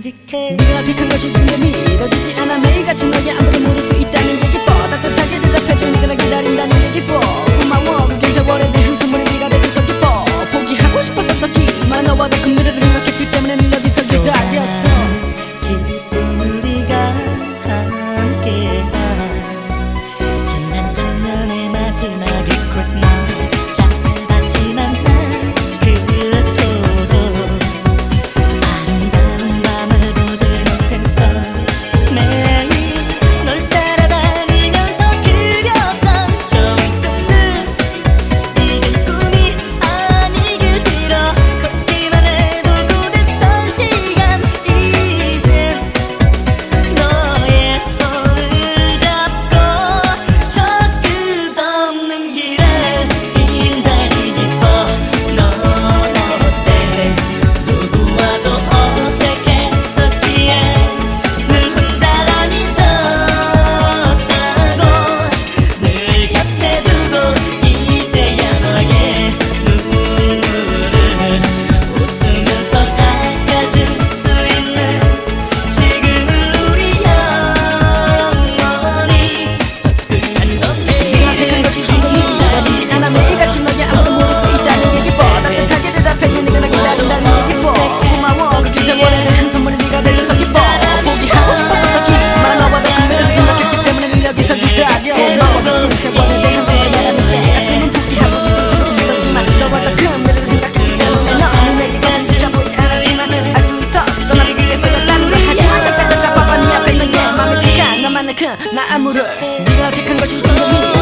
듬직해. 네가 택한 것이 진짜 믿어지지 않아. 매일같이 너의 아무도 물을 수 있다는 얘기보 따뜻하게 대답해줘. 내가 기다린다는 얘기보 고마워. 그긴 세월에 내 한숨을 네가 내줘서 기뻐. 포기하고 싶었었지만 너와 내 금미를 생각했기 때문에 늘 어디서 기다렸어. 기쁨 우리가 함께한 지난 작년의 마지막의 크리스마스. 나 아무를 네가 택한 것이 행복이니